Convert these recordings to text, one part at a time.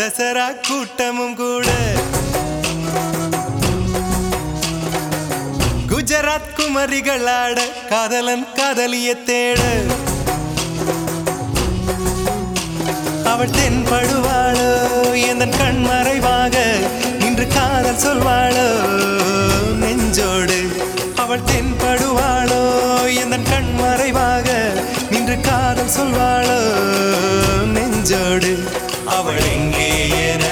தசரா கூட்டமும் கூட. குஜராத் குமரிகளாட காதலன் காதலிய தேட. அவள் தென்படுவாளோ எந்த கண் மறைவாக இன்று காதல் சொல்வாளோ நெஞ்சோடு அவள் தென்படுவாளோ எந்த கண் மறைவாக நின்று காதல் சொல்வாளோ நெஞ்சோடு அவள் எங்கே என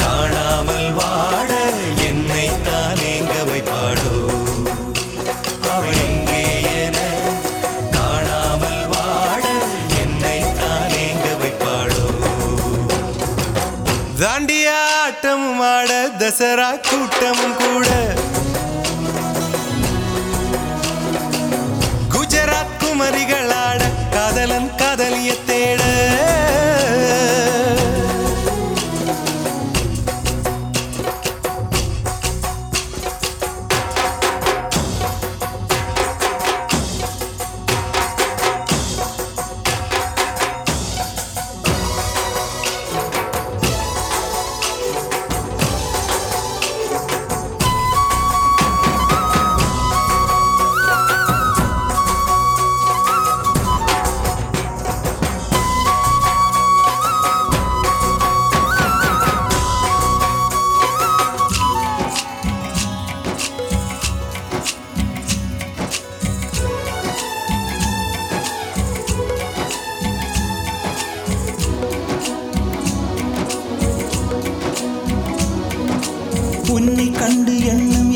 காணாமல் வாட என்னை தான் எங்க வைப்பாளோ அவள் எங்கே என காணாமல் வாட என்னை தான் எங்க வைப்பாளோ தாண்டியா ஆட்டமும் ஆட தசரா கூட்டமும் கூட. குஜராத் குமரிகளாட காதலன் காதலிய தேட.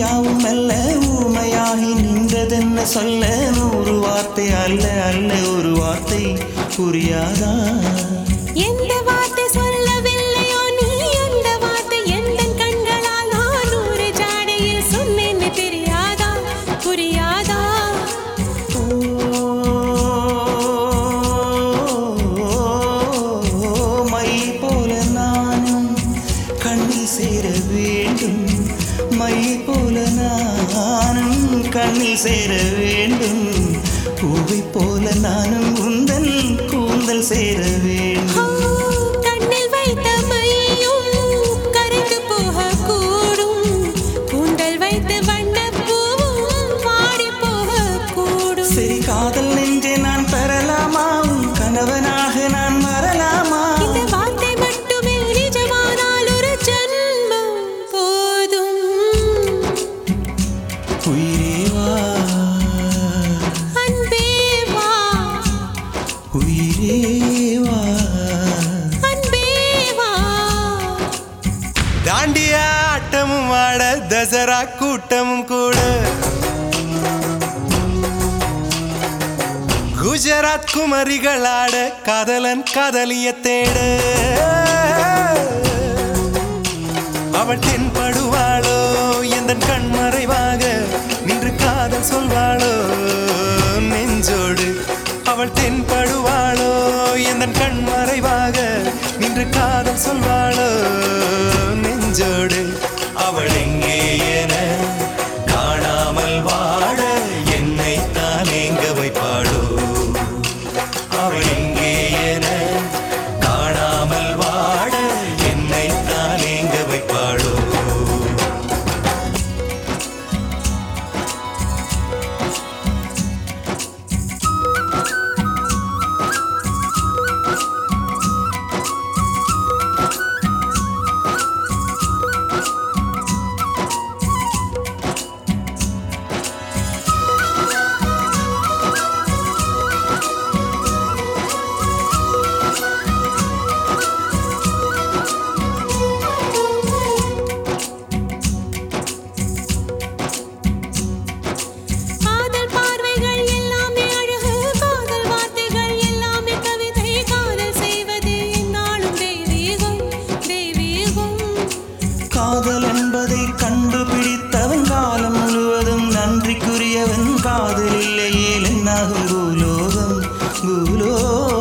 யாவும் அல்ல ஊமையாகி நின்றதென்ன சொல்ல? நூறு வார்த்தை அல்ல அல்ல ஒரு வார்த்தை புரியாதா? சேர வேண்டும். பூவை போல நானும் உந்தன் கூந்தல் சேர வேண்டும். உயிரே வா. அன்பே வா. தாண்டியா ஆட்டமும் ஆட தசரா கூட்டமும் கூட. குஜராத் குமரிகளாட காதலன் காதலிய தேட. அவள் தென்படுவாளோ தென்படுவாளோ எந்த கண் மறைவாக நின்று காதல் சொல்வாளோ? நெஞ்சோடு அவள் எங்கே என ഭൂലോകം ഭൂലോകം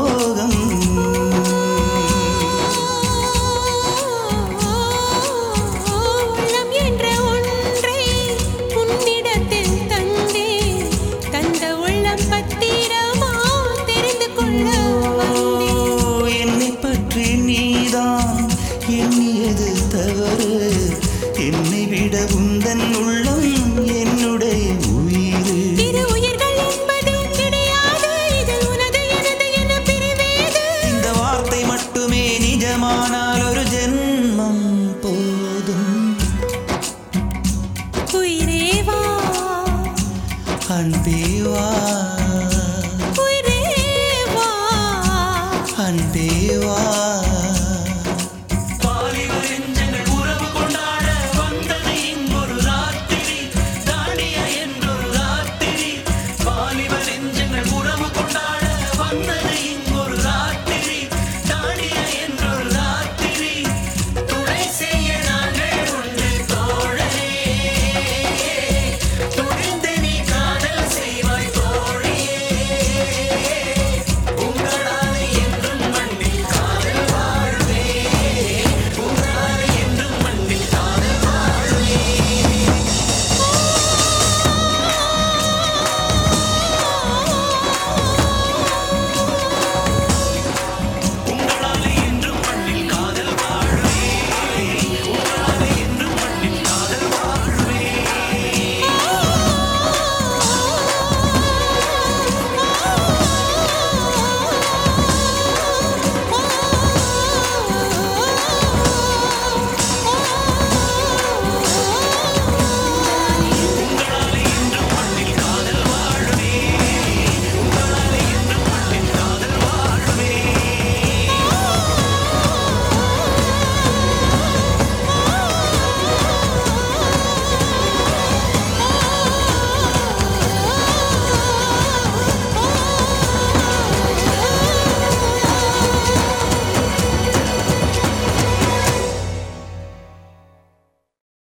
அன்பே வா